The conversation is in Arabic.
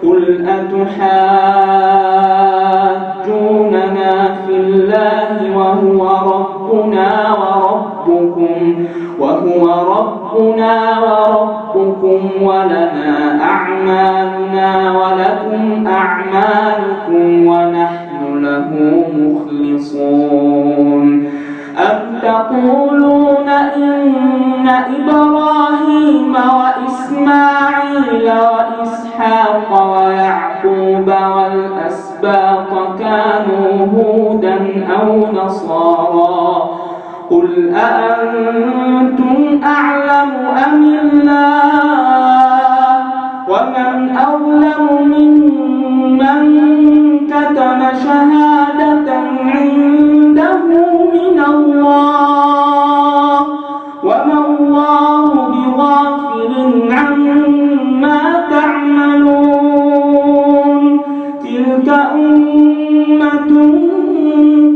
قل أتحاجوننا في الله وهو ربنا وربكم وهو ربنا وربكم ولنا أعمالنا ولكم أعمالكم ونحن له مخلصون أم تقولون إن إبراهيم وإسماعيل ويعقوب والأسباط كانوا هودا أو نصارا. قل أأنتم أعلم أم